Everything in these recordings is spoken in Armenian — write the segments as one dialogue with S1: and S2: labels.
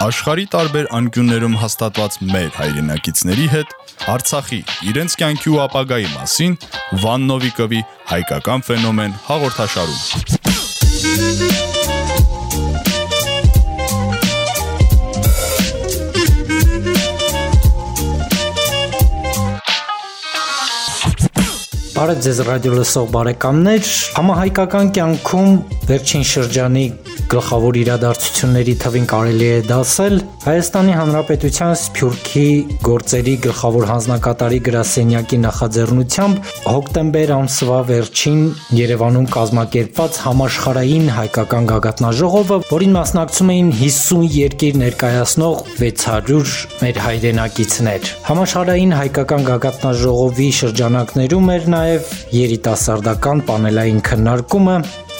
S1: Աշխարի տարբեր անկյուններում հաստատված մեր հայրենակիցների հետ Արցախի իրենց կյանքի ու ապագայի մասին Վան Նովիկովի հայկական ֆենոմեն հաղորդաշարում։
S2: Բարև ձեզ ռադիո լսող բարեկամներ։ Համահայկական կյանքում վերջին շրջանի գլխավոր իրադարձությունների թվին կարելի է դասել Հայաստանի Հանրապետության Սփյուռքի գործերի գլխավոր հանձնակատարի գրասենյակի նախաձեռնությամբ հոկտեմբեր ամսվա վերջին Երևանում կազմակերպված համաշխարհային հայկական գագաթնաժողովը, որին մասնակցում էին 50 երկիր ներկայացնող 600 մեր հայրենակիցներ։ Համաշխարհային հայկական գագաթնաժողովի շրջանակներում էր նաև երիտասարդական պանելային քննարկումը,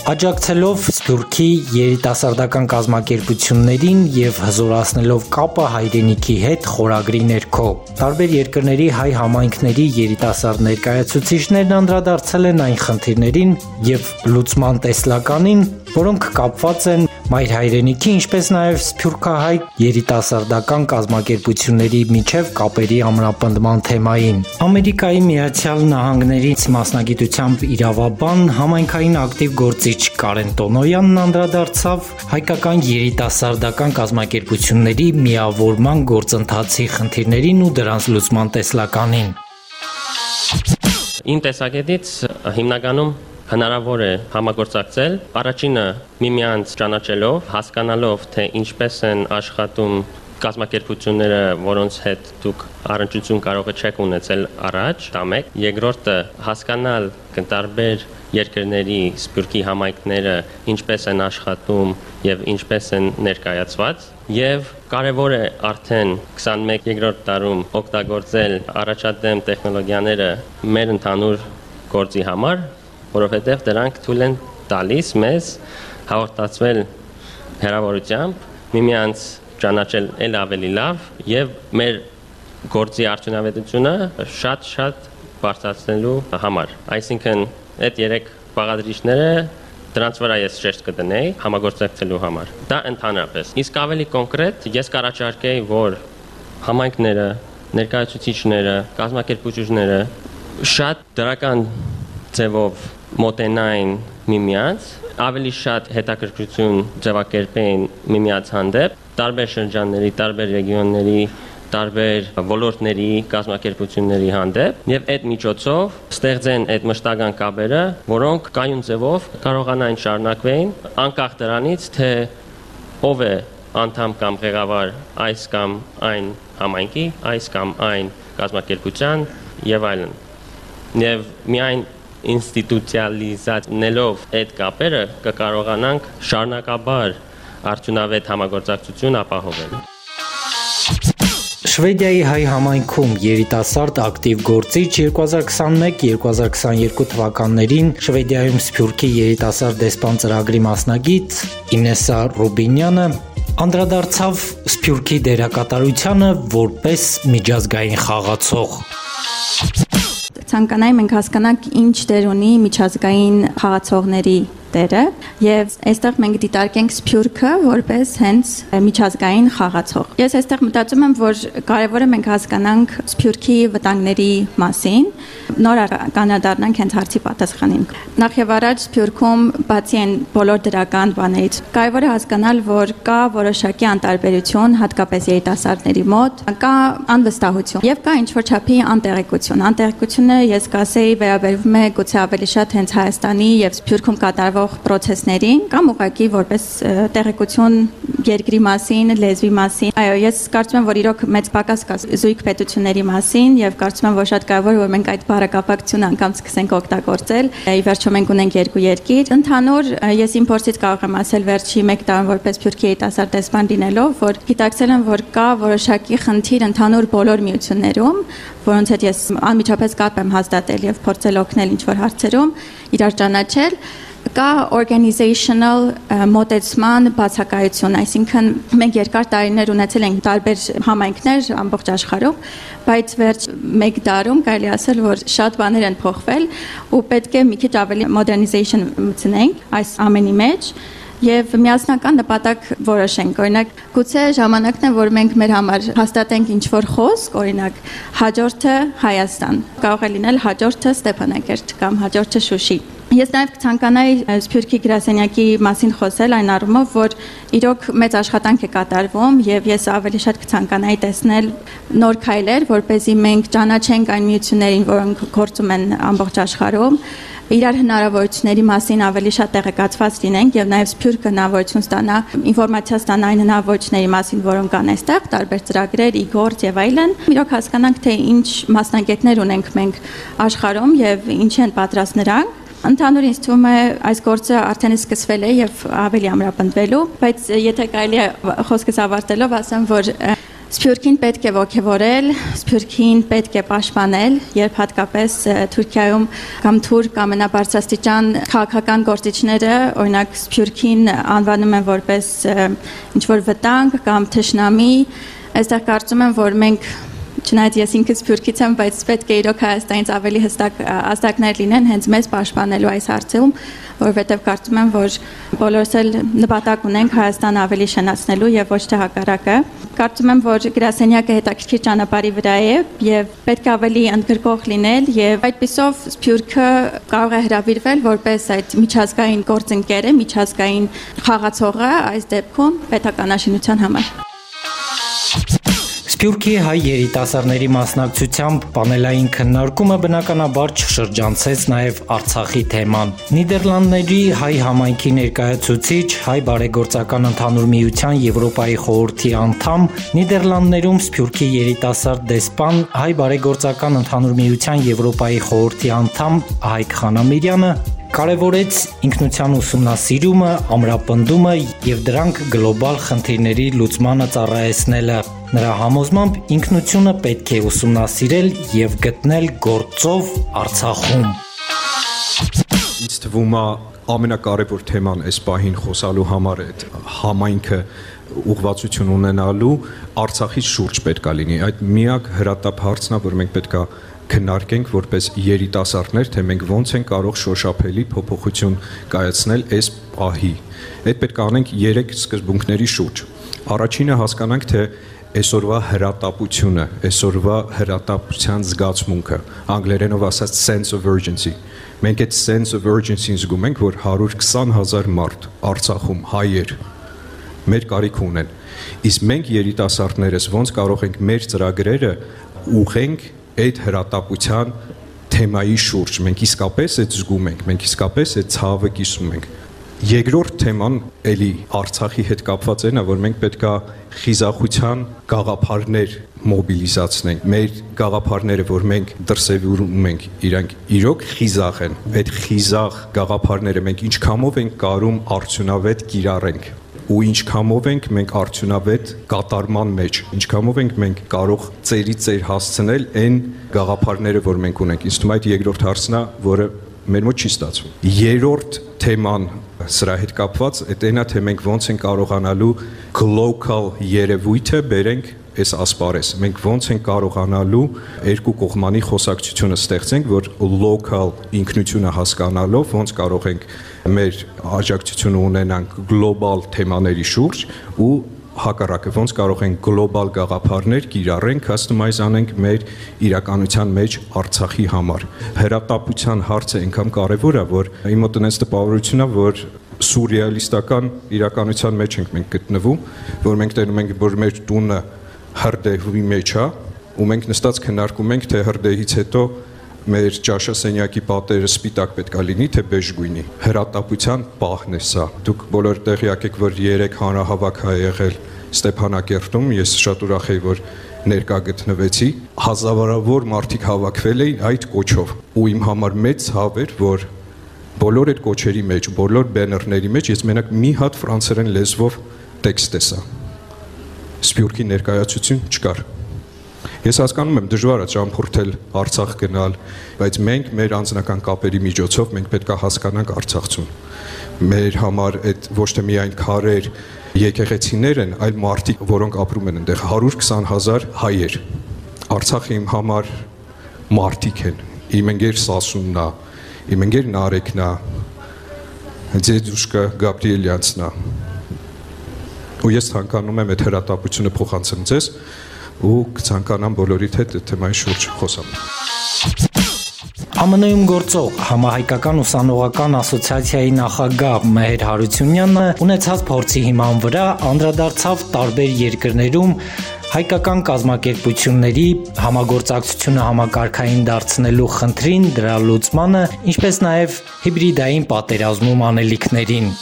S2: Աջակցելով Սփյուռքի երիտասարդական կազմակերպություններին եւ հզորացնելով կապը հայրենիքի հետ խորագրի ներքո տարբեր երկրների հայ համայնքների երիտասարդ ներկայացուցիչներն անդրադարձել են այն խնդիրներին եւ լուծման տեսլականին, որոնք կապված են մայր հայրենիքի, ինչպես նաև սփյուռքահայ երիտասարդական կազմակերպությունների միջև կապերի ամրապնդման թեմային։ Ամերիկայի Միացյալ Նահանգներից մասնագիտությամբ իրավաբան համայնքային ակտիվ գործիչ Կարեն Տոնոյանն անդրադարձավ հայկական երիտասարդական կազմակերպությունների միավորման գործընթացի խնդիրներին ու դրանց լուծման տեսլականին։
S3: Իմ տեսակետից հիմնականում հնարավոր է համագործակցել։ Առաջինը միմյանց ճանաչելով, հասկանալով, թե ինչպես են աշխատում կազմակերպությունները, որոնց հետ դուք առնչություն կարող եք ունեցել առաջ, դա մեկ։ Երկրորդը հասկանալ կտարբեր երկրների սպյուրքի համայնքները ինչպես են աշխատում եւ ինչպես են ներկայացված եւ կարեւոր է արդեն 21 երկրորդ դարում օգտագործել առաջադեմ տեխնոլոգիաները մեր ընդհանուր գործի համար որովհետև դրանք թույլ են տալիս մեզ հաղորդացվել հերավորությամբ, միմյանց ճանաչել ել ավելի լավ եւ մեր գործի արդյունավետությունը շատ-շատ բարձրացնելու համար։ Այսինքն այդ երեք բաղադրիչները դրանց վրա ես շեշտ կդնեի համագործակցելու համար։ Դա ընդհանրապես։ Իսկ ավելի կոնկրետ ես կառաջարկեի, որ համայնքները, ներկայացուցիչները, կազմակերպությունները շատ դրական ձևով մոտենային միմյանց, ավելի շատ հետաքրքրություն ձևակերպեին միմյանց հանդեպ, տարբեր շրջանների, տարբեր ռեգիոնների տարբեր ոլորտների կազմակերպությունների հանդեպ եւ այդ միջոցով ստեղծեն այդ մշտական կապերը, որոնք կայուն ձևով կարողանային շարունակվեին անկախ դրանից, թե ով է անդամ կամ ղեկավար այս կամ այն համայնքի, այս կամ այն կազմակերպության եւ այլն։ Եվ միայն ինստիտուցիալիզացնելով այդ կապերը կկարողանանք շարունակաբար արդյունավետ համագործակցություն ապահովել։
S2: Շվեդիայի հայ համայնքում երիտասարդ ակտիվ գործիչ 2021-2022 թվականներին Շվեդիայում Սփյուռքի երիտասարդ դեսպան ծրագրի մասնագիտ Ինեսա Ռուբինյանը անդրադարձավ Սփյուռքի դերակատարությանը որպես միջազգային խաղացող
S4: ցանկանայի մենք հասկանանք ինչ դեր ունի միջազգային խաղացողների տերը եւ այստեղ մենք դիտարկենք Սփյուռքը որպես հենց միջազգային խաղացող։ Ես այստեղ մտածում եմ, որ կարևոր է մենք հասկանանք Սփյուռքի վտանգների մասին, նոր կանադառնանք հենց հարցի պատասխանին։ Նախ եւ առաջ Սփյուռքում բացի այն բոլոր դրական բաներից, կարևոր է հասկանալ, որ կա որոշակի անտարբերություն, հատկապես երիտասարդների մոտ, կա անվստահություն եւ կա ինչ որ չափի անտեղեկություն։ Անտեղեկությունը ես կասեի վերաբերվում է գուցե ավելի շատ հենց Հայաստանի եւ Սփյուռքում կատարվող կատարվող process-ներին կամ ուղղակի որպես տեղեկություն երկրի մասին, լեզվի մասին։ Այո, ես կարծում եմ, որ իրոք մեծ պակաս կա զույգ պետությունների մասին եւ կարծում եմ, որ շատ կարեւոր որ մենք այդ բառակապակցությունը անգամ սկսենք օգտագործել։ Ի վերջո մենք ունենք երկու երկիր։ Ընդհանուր ես իմ փորձից կարող եմ ասել վերջի 1 տարում որպես Թուրքիայի տասար դեսպան լինելով, որ գիտակցել եմ, որ կա որոշակի խնդիր ընդհանուր բոլոր միություններում, որոնց հետ ես անմիջապես կապ եմ հաստատել եւ փորձել օգնել ինչ որ հարցերում, իրար ճանաչել կա organizational մոտեցման բացակայություն, այսինքն մենք երկար տարիներ ունեցել ենք տարբեր համայնքներ ամբողջ աշխարհում, բայց վերջ 1 տարում կարելի ասել, որ շատ բաներ են փոխվել ու պետք է մի քիչ ավելի modernization մտցնենք այս ամենի մեջ եւ միասնական նպատակ որոշենք։ Օրինակ, գուցե ժամանակն է, որ մենք մեր համար հաստատենք ինչ որ խոսք, օրինակ, հաջորդը Հայաստան, կարող է լինել հաջորդը Ստեփանակերտ կամ հաջորդը Շուշի։ Ես նաև կցանկանայի Սփյուռքի գրասենյակի մասին խոսել այն առումով, որ իրոք մեծ աշխատանք է կատարվում եւ ես ավելի շատ կցանկանայի տեսնել նոր քայլեր, որ เป զի մենք ճանաչենք այն միություններին, որոնք գործում են ամբողջ աշխարհում, իրար հնարավորությունների մասին ավելի շատ տեղեկացված լինենք եւ նաեւ Սփյուռքը հնարավորություն ստանա ինֆորմացիա ստանա այն հնարավորությունների մասին, որոնք կան այստեղ, տարբեր ծրագրեր, իգործ եւ այլն։ Իրոք հասկանանք, թե ինչ մասնագետներ ունենք մենք աշխարհում եւ ինչ են պատրաստ նրանք Ընդհանուր ինձ թվում է այս գործը արդեն սկսվել է եւ ավելի ամրապնդվելու, բայց եթե կարելի է խոսքս ավարտելով ասեմ, որ Սփյուռքին պետք է ողջևորել, Սփյուռքին պետք է պաշտպանել, երբ հատկապես Թուրքիայում կամ թուրք ամենաբարձրաստիճան քաղաքական գործիչները, օրինակ Սփյուռքին անվանում են որպես ինչ որ վտանգ կամ թշնամի, այստեղ կարծում եմ, որ մենք Չնայած ես ինքս Սփյուռքից եմ, բայց պետք է իրոք Հայաստանից ավելի հստակ ազդակներ լինեն հենց մեզ պաշտպանելու այս հարցում, որովհետև կարծում եմ, որ բոլորս էլ նպատակ ունենք Հայաստանը ավելի շնացնելու եւ ոչ թե հակառակը։ Կարծում եմ, որ գրասենյակը հետաքրքիր ճանապարհի վրա է եւ պետք է ավելի ընդգրկող լինել եւ այդպիսով Սփյուռքը կարող է հրավիրվել որպես այդ միջազգային գործընկերը, միջազգային խաղացողը այս դեպքում պետականաշինության համար։
S2: Սփյուռքի հայ երիտասարդների մասնակցությամբ պանելային քննարկումը բնականաբար չշրջանցեց նաև Արցախի թեման։ Նիդերլանդների հայ համայնքի ներկայացուցիչ, հայ բարեգործական ընդհանուր միության Եվրոպայի խորհրդի անդամ, Նիդերլանդներում Սփյուռքի երիտասարդ դեսպան, հայ բարեգործական ընդհանուր միության Եվրոպայի խորհրդի անդամ Հայկ Խանամիրյանը կարևորեց ինքնության ուսումնասիրումը, ամրապնդումը եւ դրանք գլոբալ խնդիրների լուծմանը ծառայեցնելը։ Նրա համոզմամբ ինքնությունը պետք է ուսումնասիրել եւ գտնել գործով Արցախում։
S5: Ինձ թվում է ամենակարևոր թեման այս պահին խոսալու համար է համայնքը ուղղվածություն ունենալու Արցախի շուրջ պետքա լինի։ Այդ միակ հրատապ հարցն է, որ մենք պետքա քննարկենք որպես երիտասարդներ, թե մենք ոնց են կարող շոշափելի փոփոխություն կայացնել այս պահի։ Այդ պետք է անենք 3 սկզբունքների շուրջ։ Առաջինը հասկանանք, թե այսօրվա հրատապությունը, այսօրվա հրատապության զգացմունքը, անգլերենով ասած sense of urgency։ Մենք այդ sense of urgency-ին զգում ենք, որ 120.000 մարդ Արցախում հայեր մեր կարիք ունեն։ Իսկ մենք երիտասարդներս ոնց կարող ենք մեր ծրագրերը ուղենք այդ հրատապության թեմայի շուրջ։ Մենք իսկապես այդ զգում ենք, մենք իսկապես այդ ցավը կիսում ենք։ Երկրորդ թեման էլի Արցախի հետ կապված էն է, որ մենք պետքա խիզախության գաղափարներ մոբիլիզացնենք։ Մեր գաղափարները, որ մենք դրսևորում ենք, իրանք իրոք խիզախ են։ Այդ խիզախ գաղափարները մենք ինչքանով ենք կարում արդյունավետ կիրառենք ու ինչքանով ենք մենք արդյունավետ կատարման մեջ, ինչքանով ենք մենք կարող ծերի ծեր հասցնել այն գաղափարները, որ մենք ունենք։ Ինձ թվում է այդ երկրորդ հարցն է, որը մեր մոտ չի ստացվում։ Երրորդ թեման սրա հետ կապված, այդ այնա թե մենք ոնց են կարողանալու global երևույթը բերենք այս ասպարես։ Մենք ոնց են կարողանալու երկու կողմանի խոսակցությունը ստեղծենք, որ local ինքնությունը հասկանալով ոնց կարող ենք մեր աջակցությունը ունենանք գլոբալ թեմաների շուրջ ու հակառակը ոնց կարող ենք գլոբալ գաղափարներ կիրառենք, customize անենք մեր իրականության մեջ Արցախի համար։ Հերատապության հարցը այնքան կարևոր է, որ իմ մոտ այնպես տպավորությունն է, որ սուրեալիստական իրականության մեջ ենք մենք գտնվում, որ մենք տենում ենք, որ մեր տունը հրդեհի մեջ է, ու մենք նստած քննարկում ենք, թե հրդեհից հետո մեր ճաշասենյակի պատերը սպիտակ պետքա լինի, թե բեժ գույնի։ Հրատապության պահն է սա։ Դուք բոլոր տեղյակ եք, որ 3 հանրահավաք ա եղել Ստեփանակերտում, ես շատ ուրախ եի, որ ներկա գտնվեցի։ Հազարավոր մարդիկ հավաքվել էին այդ կոչով։ Ու իմ համար մեծ ցավ էր, որ բոլոր այդ կոչերի մեջ, բոլոր բեներների մեջ ես մենակ մի հատ ֆրանսերեն լեզվով տեքստ տեսա։ Սփյուռքի ներկայացություն չկար։ Ես հասկանում եմ դժվար է ճամփորդել Արցախ գնալ, բայց մենք մեր անձնական կապերի միջոցով մենք պետք է հասկանանք Արցախցուն։ Մեր համար այդ ոչ թե միայն քարեր, եկեղեցիներ են, այլ մարդիկ, որոնք ապրում են այնտեղ 120.000 հայեր։ Արցախը իմ համար մարդիկ են։ Իմ ընկեր Սասունն է, իմ ընկեր Նարեկն է, Ձեդուշկա Գաբրիելյանցն է։ Ու ես ցանկանում եմ այդ հրատապությունը փոխանցեմ ձեզ ու կցանկանամ բոլորիդ հետ այդ թեմայի շուրջ խոսամ։
S2: ԱՄՆ-ում գործող համահայկական ուսանողական ասոցիացիայի նախագահ Մեհեր Հարությունյանը ունեցած փորձի հիման վրա անդրադարձավ տարբեր երկրներում հայկական կազմակերպությունների համագործակցությունը համակարգային դարձնելու խնդրին, դրա լուծմանը, ինչպես նաև հիբրիդային պատերազմում անելիքներին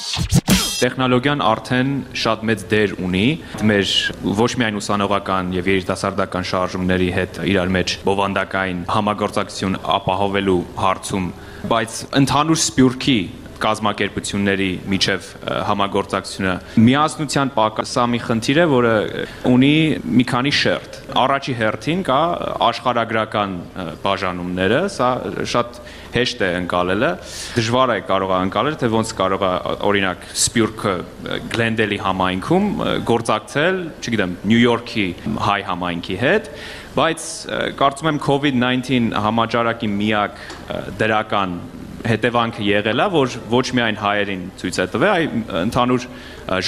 S6: տեխնոլոգիան արդեն շատ մեծ դեր ունի մեր ոչ միայն ուսանողական եւ երիտասարդական շարժումների հետ իրար մեջ բովանդակային համագործակցություն ապահովելու հարցում, բայց ընդհանուր սպյուրքի կազմակերպությունների միջև համագործակցությունը միասնության պակասա մի խնդիր է, որը ունի մի քանի շերտ։ Առաջի հերթին կա աշխարհագրական բաժանումները, սա շատ հեշտ է ընկալելը, դժվար է կարող է ընկալել, թե ոնց կարող է օրինակ Սպյուրքը Գլենդելի համայնքում գործակցել, չգիտեմ, Նյու Յորքի հայ համայնքի հետ, բայց կարծում եմ COVID-19 համաճարակի միակ դրական հետևանքը եղել է, որ ոչ միայն հայերին ցույց է տվել, այլ ընդհանուր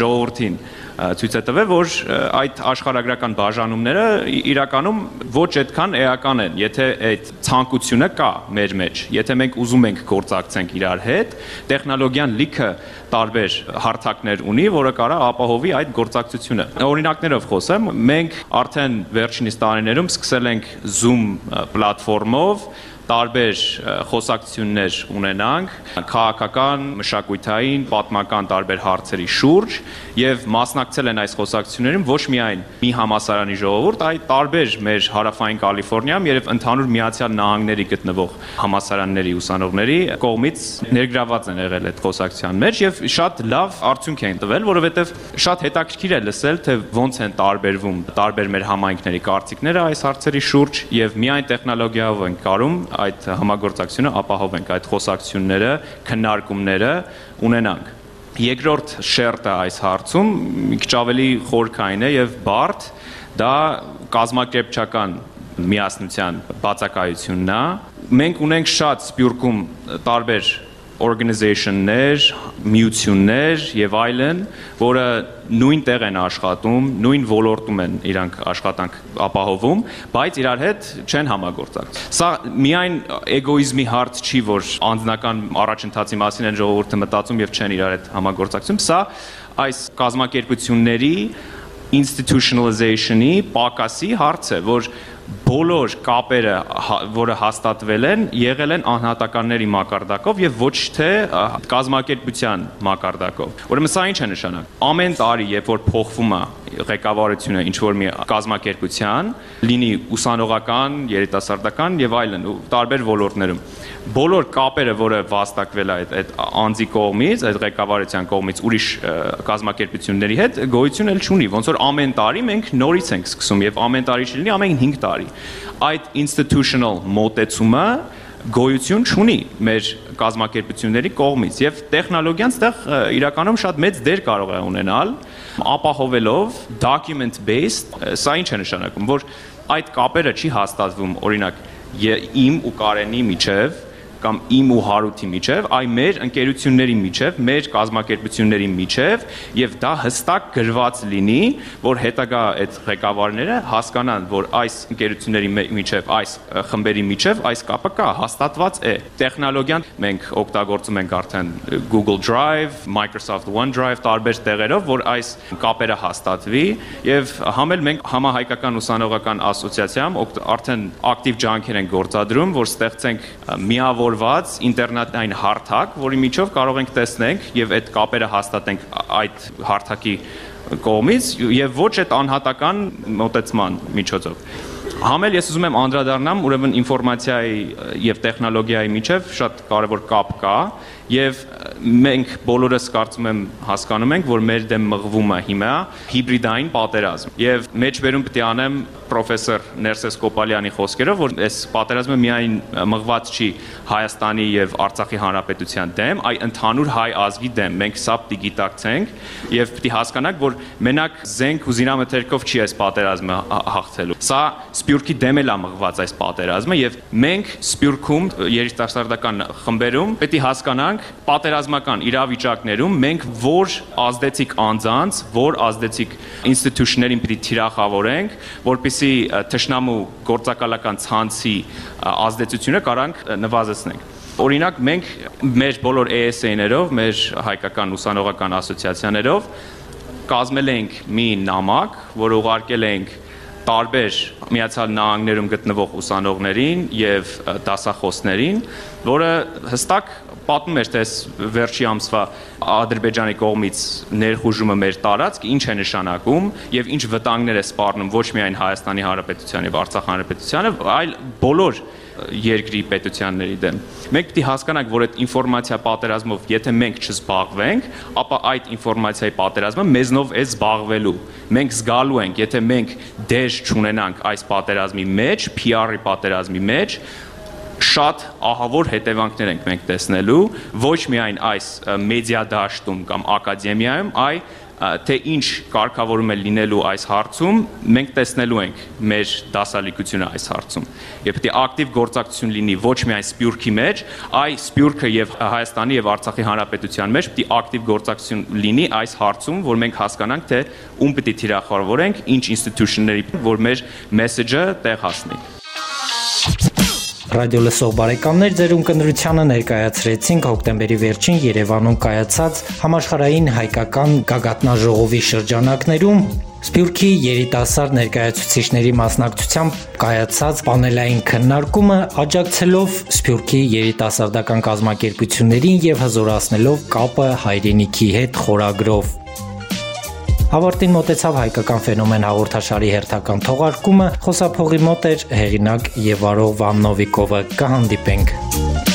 S6: ժողովրդին ցույց է տվել, որ այդ աշխարհագրական բաժանումները իրականում ոչ այդքան էական են, եթե այդ ցանկությունը կա մեր մեջ, եթե մենք ուզում ենք գործակցենք իրար հետ, տեխնոլոգիան լիքը տարբեր հարթակներ ունի, որը կարա ապահովի այդ գործակցությունը։ Օրինակներով խոսեմ, մենք արդեն վերջինիս տարիներում սկսել ենք Zoom պլատֆորմով տարբեր խոսակցություններ ունենանք քաղաքական, մշակութային, պատմական տարբեր հարցերի շուրջ եւ մասնակցել են այս խոսակցություններին ոչ միայն մի համասարանի ժողովուրդ, այլ տարբեր մեր հարավային Կալիֆոռնիայում եւ ընդհանուր Միացյալ Նահանգների գտնվող համասարանների ուսանողների կողմից ներգրաված են եղել այդ խոսակցության մեջ եւ շատ լավ արդյունք են տվել, որովհետեւ շատ հետաքրքիր է լսել թե ոնց են տարբերվում տարբեր մեր համայնքների կարծիքները այս հարցերի շուրջ եւ միայն տեխնոլոգիայով են կարում այդ համագործակցությունը ապահովենք, այդ խոսակցությունները, քննարկումները ունենանք։ Երկրորդ շերտը այս հարցում մի քիչ ավելի խորքային է եւ բարդ, դա կազմակերպչական միասնության բացակայությունն է։ Մենք ունենք շատ սպյուրքում տարբեր organization-ներ, միություններ եւ այլն, որը նույն տեղ են աշխատում, նույն ոլորտում են իրանք աշխատանք ապահովում, բայց իրար հետ չեն համագործակցում։ Սա միայն էգոիզմի հարց չի, որ անձնական առաջընթացի մասին են ժողովուրդը մտածում եւ չեն իրար հետ համագործակցում, սա այս կազմակերպությունների institutionalization-ի պակասի հարց է, որ բոլոր կապերը, հա, որը հաստատվել են, եղել են անհատականների մակարդակով եւ ոչ թե կազմակերպության մակարդակով։ Ուրեմն սա ինչ է նշանակում։ Ամեն տարի, երբ որ փոխվում է ղեկավարությունը ինչ որ մի կազմակերպության, լինի ուսանողական, երիտասարդական եւ այլն, տարբեր ոլորտներում բոլոր կապերը, որը վաստակվել է այդ այդ անձի կողմից, այդ ղեկավարության կողմից ուրիշ կազմակերպությունների հետ, գոյություն էլ չունի։ Ոնց որ ամեն տարի մենք նորից ենք սկսում եւ ամեն տարի չլինի, ամեն 5 տարի։ Այդ institutional մոտեցումը գոյություն չունի մեր կազմակերպությունների կողմից եւ տեխնոլոգիան ստեղ իրականում շատ մեծ դեր կարող է ունենալ ապահովելով document based սա ինչ է նշանակում որ այդ կապերը չի հաստատվում օրինակ իմ ու Կարենի միջև կամ իմ ու Հարութի միջև, այ մեր ընկերությունների միջև, մեր կազմակերպությունների միջև եւ դա հստակ գրված լինի, որ հետագա այդ ղեկավարները հասկանան, որ այս ընկերությունների միջև, այս խմբերի միջև այս կապը կա, հաստատված է։ Տեխնոլոգիան մենք օգտագործում ենք արդեն Google Drive, Microsoft OneDrive տարբեր տեղերով, որ այս կապերը հաստատվի եւ համել մենք համահայկական ուսանողական ասոցիացիայում արդեն ակտիվ ջանքեր են գործադրում, որ ստեղծենք միավոր ձևավորված ինտերնետային հարթակ, որի միջով կարող ենք տեսնենք եւ այդ կապերը հաստատենք այդ հարթակի կողմից եւ ոչ այդ անհատական մոտեցման միջոցով։ Համել ես ուզում եմ անդրադառնամ ուրեմն ինֆորմացիայի եւ տեխնոլոգիայի միջև շատ կարեւոր կապ կա եւ մենք բոլորս կարծում եմ հասկանում ենք, որ մեր դեմ մղվում է հիմա հիբրիդային պատերազմ։ Եվ մեջբերում պետք է անեմ պրոֆեսոր Ներսես Կոպալյանի խոսքերով, որ այս պատերազմը միայն մղված չի Հայաստանի եւ Արցախի հանրապետության դեմ, այ ընդհանուր հայ ազգի դեմ։ Մենք սա պիտի գիտակցենք եւ պիտի հասկանանք, որ մենակ զենք ու զինամթերքով չի այս պատերազմը հաղթելու։ Սա Սպյուրքի դեմ էլ է մղված այս պատերազմը եւ մենք Սպյուրքում երիտասարդական խմբերում պետք է հասկանանք պատերազմական իրավիճակներում մենք որ ազդեցիկ անձանց, որ ազդեցիկ ինստիտուշներին պիտի թիրախավորենք, որpիսի թշնամու գործակալական ցանցի ազդեցությունը կարանք նվազեցնենք օրինակ մենք մեր բոլոր ESA-ներով, մեր հայկական ուսանողական ասոցիացիաներով կազմել ենք մի նամակ, որ ուղարկել ենք տարբեր Միացյալ Նահանգներում գտնվող ուսանողներին եւ դասախոսներին, որը հստակ պատմում էր, թե վերջի ամսվա Ադրբեջանի կողմից ներխուժումը մեր տարածք ինչ է նշանակում եւ ինչ վտանգներ է սպառնում ոչ միայն Հայաստանի Հանրապետության եւ Արցախ Հանրապետությանը, այլ բոլոր երկրի պետությունների դեմ։ Մենք պիտի հասկանանք, որ այդ ինֆորմացիա պատերազմով, եթե մենք չզբաղվենք, ապա այդ ինֆորմացիայի պատերազմը մեզնով է զբաղվելու։ Մենք զգալու ենք, եթե մենք դեր չունենանք այս պատերազմի մեջ, PR-ի պատերազմի մեջ, շատ ահավոր հետևանքներ ենք մենք տեսնելու ոչ միայն այս մեդիա դաշտում կամ ակադեմիայում, այլ թե ինչ կարգավորում է լինելու այս հարցում, մենք տեսնելու ենք մեր դասալիկությունը այս հարցում։ Եվ պետք է ակտիվ գործակցություն լինի ոչ միայն Սպյուրքի մեջ, այ Սպյուրքը եւ Հայաստանի եւ Արցախի հանրապետության մեջ պետք է ակտիվ գործակցություն լինի այս հարցում, որ մենք հասկանանք, թե ում պետք է թիրախավորենք, ինչ ինստիտուշնների, որ մեր մեսեջը տեղ հասնի։
S2: Ռադիո լսող բարեկամներ, ձեր ունկնդրությանը ներկայացրեցինք հոկտեմբերի վերջին Երևանում կայացած համաշխարհային հայկական գագաթնաժողովի շրջանակներում Սպյուրքի երիտասարդ ներկայացուցիչների մասնակցությամբ կայացած պանելային քննարկումը աջակցելով Սպյուրքի երիտասարդական կազմակերպություններին եւ հզորացնելով կապը հայրենիքի հետ խորագրով Ավարտին մտեցավ հայկական ֆենոմեն հաղորդաշարի հերթական թողարկումը, խոսափողի մոտ էր հեղինակ եւ Վարող Վաննովիկովը։ Կհանդիպենք։